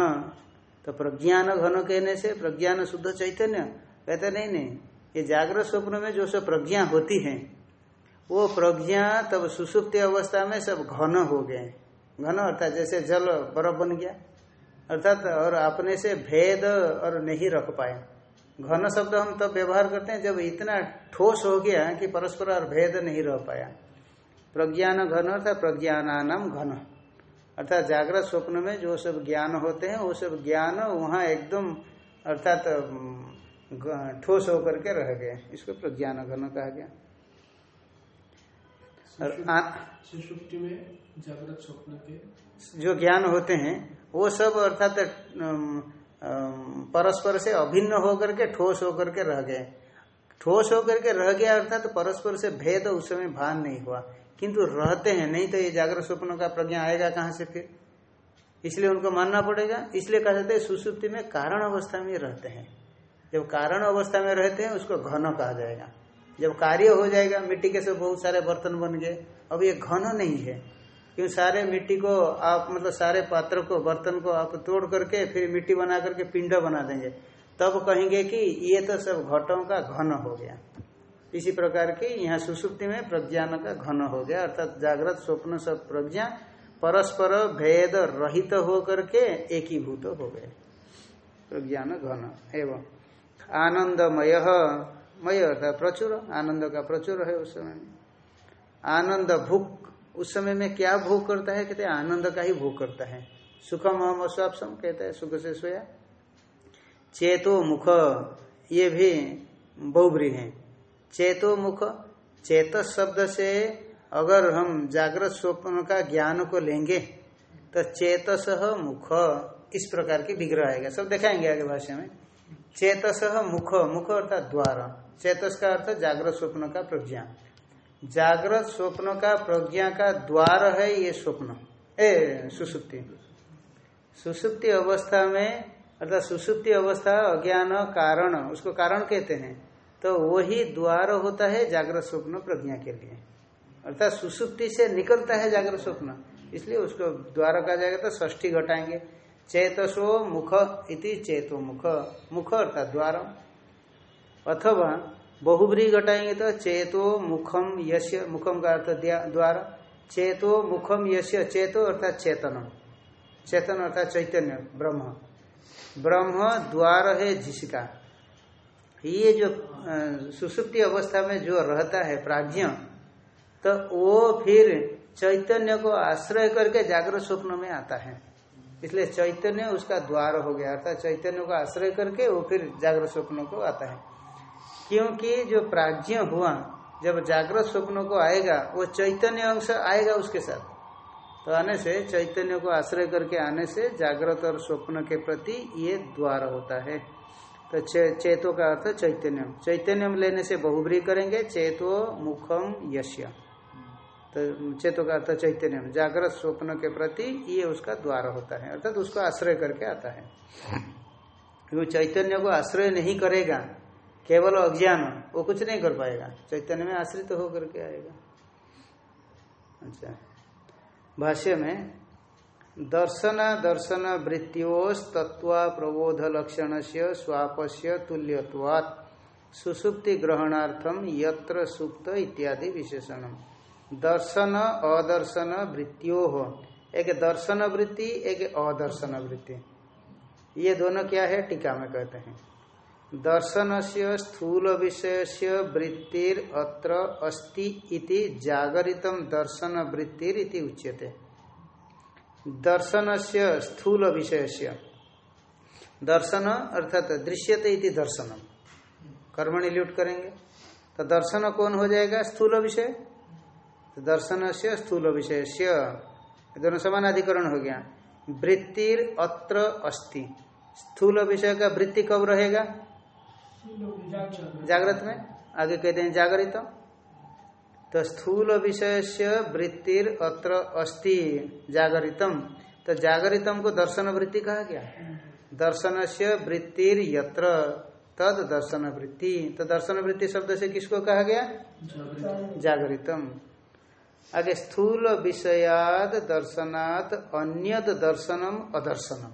तो प्रज्ञान घन कहने से प्रज्ञान शुद्ध चैतन्य? कहते नहीं नहीं। ये जागृत स्वप्न में जो सब प्रज्ञा होती है, वो प्रज्ञा तब सुसुप्ति अवस्था में सब घन हो गए। घन अर्थात जैसे जल बर्फ़ बन गया। अर्थात और अपने से भेद और नहीं रख पाए। घन शब्द हम तब व्यवहार करते हैं जब इतना ठोस हो गया कि परस्पर और भेद नहीं रह पाया। प्रज्ञान घन अर्थात प्रज्ञानानाम घन। अर्थात जागृत स्वप्न में जो सब ज्ञान होते हैं वो सब ज्ञान वहाँ एकदम अर्थात ठोस होकर के रह गए। इसको प्रज्ञान घन कहा गया। सुषुप्ति में जागृत स्वप्न के जो ज्ञान होते हैं वो सब अर्थात परस्पर से अभिन्न होकर के ठोस होकर के रह गए। ठोस होकर के रह गया अर्थात तो परस्पर से भेद उस समय भान नहीं हुआ। किंतु रहते हैं, नहीं तो ये जागृत स्वप्नों का प्रज्ञा आएगा कहाँ से फिर? इसलिए उनको मानना पड़ेगा। इसलिए कहा जाता है, सुसुप्ति में कारण अवस्था में रहते हैं। जब कारण अवस्था में रहते हैं, उसको घन कहा जाएगा। जब कार्य हो जाएगा, मिट्टी के से बहुत सारे बर्तन बन गए। अब ये घन नहीं है। क्यों सारे मिट्टी को आप मतलब सारे पात्र को, बर्तन को आप तोड़ करके फिर मिट्टी बना करके पिंड बना देंगे। तब कहेंगे कि ये तो सब घटों का घन हो गया। इसी प्रकार की यहाँ सुसुप्ति में प्रज्ञान का घन हो गया। अर्थात जागृत, स्वप्न सब प्रज्ञा, परस्पर भेद रहित तो हो करके एक ही भूत हो गए। प्रज्ञान घन एवं आनंदमय, मय अर्थात प्रचुर, आनंद का प्रचुर है उस समय। आनंद भूख उस समय में क्या भोग करता है? कहते आनंद का ही भोग करता है। सुखम हम अस्वापसम कहते हैं, सुख से सोया। चेतो मुख, ये भी बहुब्री है। चेतो मुख चेत शब्द से अगर हम जागृत स्वप्न का ज्ञान को लेंगे तो चेतस मुख, इस प्रकार की विग्रह आएगा। सब दिखाएँगे आगे भाषा में। चेतस मुख मुख अर्थात द्वार। चेतस का अर्थ जागृत स्वप्न का प्रज्ञा। जागृत स्वप्न का प्रज्ञा का द्वार है ये स्वप्न। ए, सुसुप्ति। सुसुप्ति अवस्था में, अर्थात सुसुप्ति अवस्था अज्ञान कारण, उसको कारण कहते हैं। तो वही द्वार होता है जागृत स्वप्न प्रज्ञा के लिए। अर्थात सुसुप्ति से निकलता है जागृत स्वप्न। इसलिए उसको द्वार कहा जाएगा तो ष्ठी घटाएँगे। चेतसो मुख इति चेतो मुख। मुख अर्थात द्वार। अथवा बहुब्री घटाएँगे तो चेतो मुखम यश्य, मुखम का अर्थ द्वारा। चेतो मुखम यश्य, चेतो अर्थात चेतन चेतन अर्थात चैतन्य, ब्रह्म। ब्रह्म द्वार है जिसका। ये जो सुसुप्ति अवस्था में जो रहता है प्राज्ञ तो वो फिर चैतन्य को आश्रय करके जागृत स्वप्न में आता है। इसलिए चैतन्य उसका द्वार हो गया, अर्थात चैतन्य को आश्रय करके वो फिर जागृत स्वप्न को आता है। क्योंकि जो प्राज्ञ हुआ जब जागृत स्वप्न को आएगा वो चैतन्य अंश आएगा उसके साथ। तो आने से चैतन्य को आश्रय करके आने से जागृत और स्वप्न के प्रति ये द्वार होता है। तो चे, चेतो का अर्थ चैतन्यम। चैतन्यम लेने से बहुब्री करेंगे चेतो मुखम यश्य। तो चेतो का अर्थ चैतन्यम। जागृत स्वप्न के प्रति ये उसका द्वार होता है। अर्थात उसको आश्रय करके आता है। क्योंकि चैतन्य को आश्रय नहीं करेगा केवल अज्ञान, वो कुछ नहीं कर पाएगा। चैतन्य में आश्रित तो होकर के आएगा। अच्छा। भाष्य में, दर्शन दर्शन वृत्तियों तत्व प्रबोध लक्षण से स्वापस्य तुल्यवात् सुसुप्ति ग्रहणार्थम यत्र सुप्त इत्यादि विशेषण दर्शन, अदर्शन वृत्तियों हो एक दर्शन वृत्ति, एक अदर्शन वृत्ति। ये दोनों क्या है? टीका में कहते हैं। दर्शन से स्थूल विषय वृत्तिर अत्र अस्ति इति जागरितम दर्शन वृत्तिर इति उच्यते। दर्शन से स्थूल विषय दर्शन अर्थात दृश्यते इति दर्शनम। कर्मणि ल्यूट करेंगे। तो दर्शन कौन हो जाएगा? स्थूल विषय तो दर्शन से स्थूल विषय दोनों समान अधिकरण हो गया। वृत्तिर अत्र अस्ति। स्थूल विषय का वृत्ति कब रहेगा? जागृत में? आगे कहते हैं जागृत तो स्थूल विषय से वृत्तिर अत्र अस्ति जागरितम। तो जागरितम को दर्शन वृत्ति कहा गया? दर्शन से वृत्तिर यत्र तद दर्शन वृत्ति। तो दर्शन वृत्ति शब्द से किसको कहा गया? जागरितम। आगे स्थूल विषयाद दर्शनात् अन्यद दर्शनम अदर्शनम।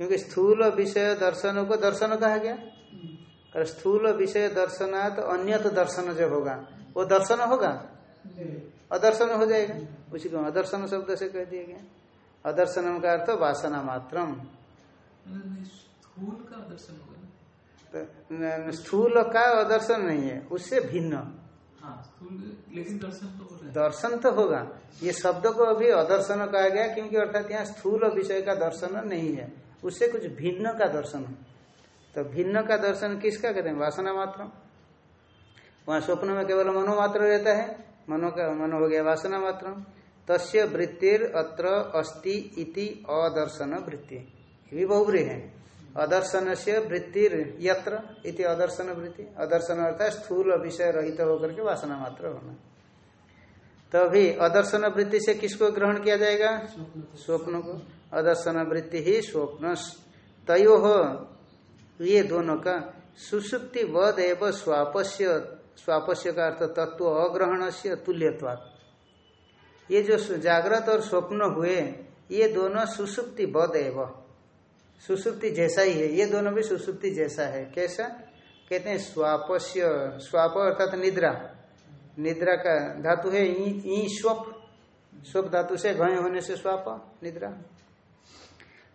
क्योंकि स्थूल विषय दर्शन को दर्शन कहा गया? और स्थूल विषय दर्शनात् अन्यत दर्शन जब होगा। वो दर्शन होगा? अदर्शन हो जाएगा। उसी को अदर्शन शब्द से कह दिया गया। अदर्शनम का अर्थ वासना मात्रम। स्थूल का दर्शन होगा। तो स्थूल का अदर्शन नहीं है उससे भिन्न। हाँ लेकिन दर्शन तो हो दर्शन तो होगा। ये शब्द को अभी अदर्शन कहा गया क्योंकि अर्थात यहाँ स्थूल विषय का दर्शन नहीं है। उससे कुछ भिन्न का दर्शन। है तो भिन्न का दर्शन किसका कहते हैं? वासना मात्र। वहाँ स्वप्न में केवल मनो मात्र रहता है। मनो का मनो हो गया वासना मात्र। तस्य वृत्तिर अत्र अस्ति इति अदर्शन वृत्ति। ये भी बहुब्री है। अदर्शन से वृत्तिर यत्र इति अदर्शन वृत्ति। अदर्शन अर्थात स्थूल विषय रहित होकर के वासना मात्र होना। तभी अदर्शन वृत्ति से किसको ग्रहण किया जाएगा? स्वप्न को। अदर्शन वृत्ति ही स्वप्न तयो हो ये दोनों का सुसुप्ति, वद एवं स्वापस्य स्वापस्य का अर्थ तत्व अग्रहण से तुल्यवाद ये जो जागृत और स्वप्न हुए, ये दोनों सुसुप्ति बद एव। सुसुप्ति जैसा ही है, ये दोनों भी सुसुप्ति जैसा है। कैसा? कहते हैं स्वापस्य, स्वाप अर्थात निद्रा। निद्रा का धातु है ई स्वप। स्वप धातु से घय होने से स्वाप, निद्रा।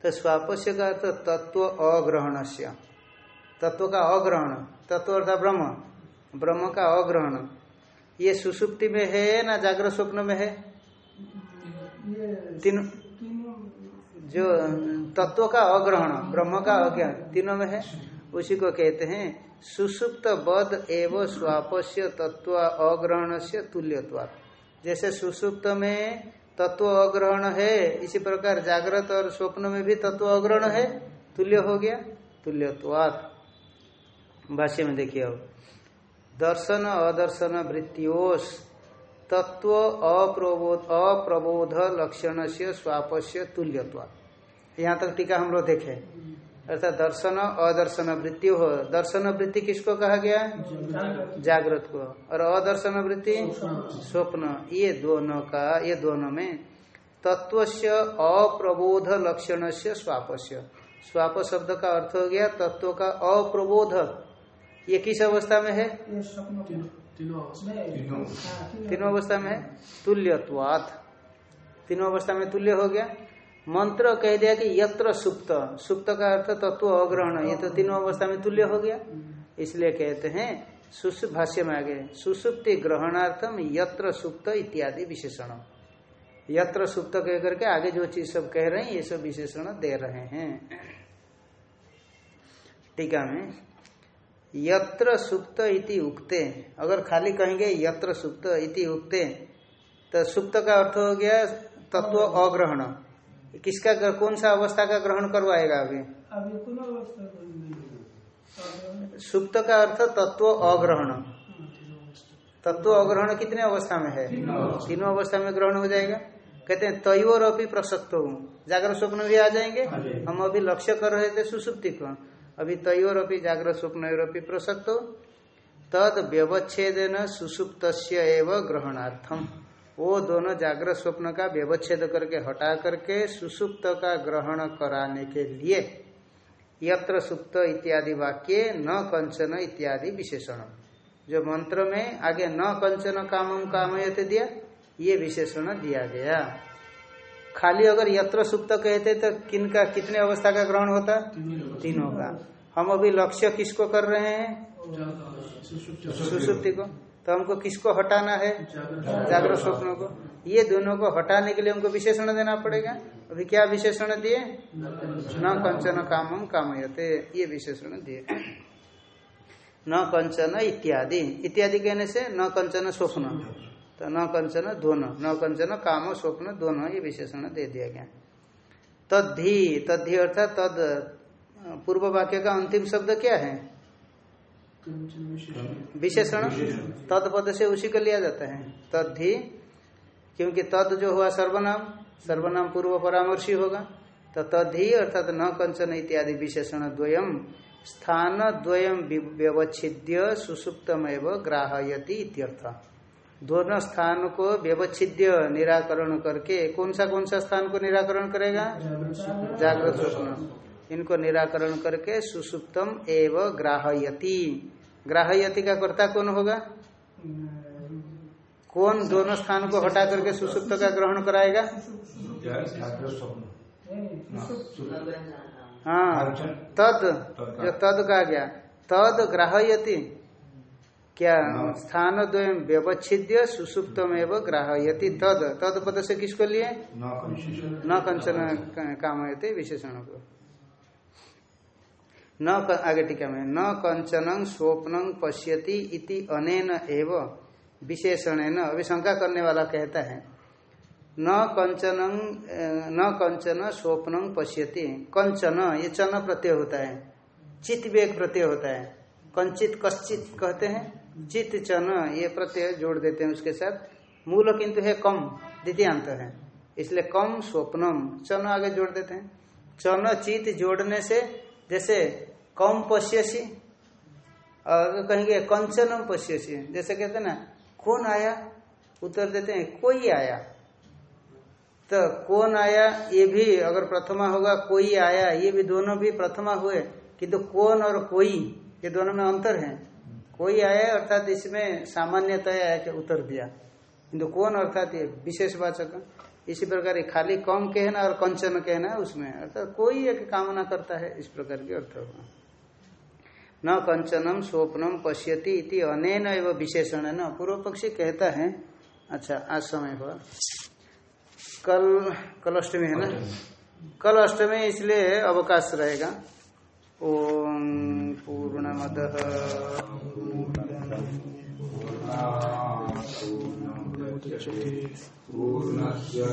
तो स्वापस्य का अर्थ तत्व अग्रहण तत्व का अग्रहण, तत्व अर्थात ब्रह्म ब्रह्म का अग्रहण। ये सुसुप्ति में है ना जागृत स्वप्न में है? तीनों जो तत्व का अग्रहण, ब्रह्म का अज्ञान, तीनों में है? उसी को कहते हैं, सुसुप्त बद एवं स्वापस्य तत्व अग्रहण से तुल्यत्वात्। जैसे सुसुप्त में तत्व अग्रहण है, इसी प्रकार जागृत और स्वप्न में भी तत्व अग्रहण है, तुल्य हो गया, तुल्यत्वात्। भाष्य में देखिए अब। दर्शन, अदर्शन वृत्तियों तत्व, अप्रबोध अप्रबोध लक्षण से स्वापस्य तुल्यत्वात् यहाँ तक टीका हम लोग देखे। अर्थात दर्शन, अदर्शन वृत्ति हो। दर्शन, वृत्ति किसको कहा गया? जागृत को। और अदर्शन, वृत्ति? स्वप्न। ये दोनों का, ये दोनों में तत्व से अप्रबोध लक्षण से स्वापस्य। स्वाप शब्द का अर्थ हो गया तत्व का अप्रबोध। ये किस अवस्था में है? तीनों तीनों अवस्था। नहीं, तीनों। हाँ, तीनों अवस्था। में है तुल्यत्वात। तीनों अवस्था में तुल्य हो गया। मंत्र कह दिया कि यत्र सुप्त। सुप्त का अर्थ तत्व अग्रहण। ये तो तीनों अवस्था में तुल्य हो गया। इसलिए कहते हैं सुसु भाष्य में आगे सुसुप्ति ग्रहणार्थम यत्र सुप्त इत्यादि विशेषण। यत्र सुप्त कह करके आगे जो चीज़ सब कह रहे हैं ये सब विशेषण दे रहे हैं। टीका में यत्र सुप्त इति उक्ते। अगर खाली कहेंगे यत्र सुप्त इति उक्ते तो सुप्त का अर्थ हो गया तत्व अग्रहण। किसका कौन सा अवस्था का ग्रहण करवाएगा अभी? अभी पुनः अवस्था नहीं है। सुप्त का अर्थ तत्व अग्रहण। तत्व अग्रहण कितने अवस्था में है? तीनों अवस्था। में ग्रहण हो जाएगा। कहते हैं तयोर अभी प्रसक्त हूँ। जागरण स्वप्न भी आ जाएँगे। हम अभी लक्ष्य कर रहे थे सुसुप्ति को। अभी तयोर अभी जागरण स्वप्न अभी प्रसक्त। हो तद व्यवच्छेदन सुसुप्त एवं ग्रहणार्थम। वो दोनों जागृत स्वप्न का व्यवच्छेद करके हटा करके सुसुप्त का ग्रहण कराने के लिए यत्र सुप्त इत्यादि वाक्य, न कंचन इत्यादि विशेषण। जो मंत्र में आगे न कंचन कामम कामयते दिया, ये विशेषण दिया गया। खाली अगर यत्र सुप्त कहते तो किन का, कितने अवस्था का ग्रहण होता? तीनों का हम अभी लक्ष्य किसको कर रहे हैं? सुसुप्ति को। तो हमको किसको हटाना है? जागृत स्वप्नों को। ये दोनों को हटाने के लिए हमको विशेषण देना पड़ेगा। अभी क्या विशेषण दिए? न कंचन कामम कामयते। ये विशेषण दिए। न कंचन इत्यादि। इत्यादि कहने से न कंचन स्वप्न। तो न कंचन दोनों न कंचन काम स्वप्न दोनों ये विशेषण दे दिया गया। तद्धि तद्धि अर्थात तद पूर्व वाक्य का अंतिम शब्द क्या है? विशेषण। तद पद से उसी को लिया जाता है। तद्धि क्योंकि तद जो हुआ सर्वनाम सर्वनाम पूर्व परामर्शी होगा। तो तद्धि अर्थात न कंचन इत्यादि विशेषण द्वयम स्थान द्वयम व्यवच्छिद्य सुसुप्तमेव ग्राहयति इत्यर्थ। दोनों स्थान को व्यवच्छिद्य निराकरण करके कौन सा कौन सा स्थान को निराकरण करेगा? जागृत स्वप्न। इनको निराकरण करके सुसुप्तम एव ग्राहयति। ग्राहयति का कर्ता कौन होगा? कौन दोनों स्थान को हटा करके सुसुप्त का ग्रहण कराएगा? हाँ तद, जो तद कहा गया, तद ग्राहयति। क्या स्थान द्वयम व्यवच्छिद्य सुसुप्तम एवं ग्राहयति तद। तद पद से किसको लिए? न कंचन न कामयते विशेषण को न आगे टीका में, न कंचन स्वप्न पश्यति इति अनेन एव विशेषण अभी शंका करने वाला कहता है। न कंचन न कंचन स्वप्न पश्यति। कंचन ये चन प्रत्यय होता है। चित भी एक प्रत्यय होता है। कंचित कश्चित कहते हैं। चित चन, ये प्रत्यय जोड़ देते हैं उसके साथ। मूल किंतु है कम, द्वितीयांत है। इसलिए कम स्वप्नम, चन आगे जोड़ देते हैं। चन चित जोड़ने से, जैसे कम पश्यसी, और कहेंगे कंचनम पश्यसी, जैसे कहते हैं ना, कौन आया? उत्तर देते हैं, कोई आया। तो कौन आया, ये भी अगर प्रथमा होगा, कोई आया, ये भी दोनों भी प्रथमा हुए, किंतु तो कौन और कोई, ये दोनों में अंतर है। कोई आया, अर्थात इसमें सामान्यतः आया के उत्तर दिया। किंतु कौन अर्थात ये विशेष वाचक? इसी प्रकार खाली कम कहना और कंचन कहना उसमें। अर्थात कोई एक कामना करता है, इस प्रकार के अर्थ होगा। न कंचनम स्वप्नम पश्यति इति अनेन एवं विशेषण। न, पूर्व पक्षी कहता है अच्छा आज समय पर कल कल अष्टमी है ना? कल अष्टमी इसलिए अवकाश रहेगा। ओम पूर्ण मद पूर्णस्य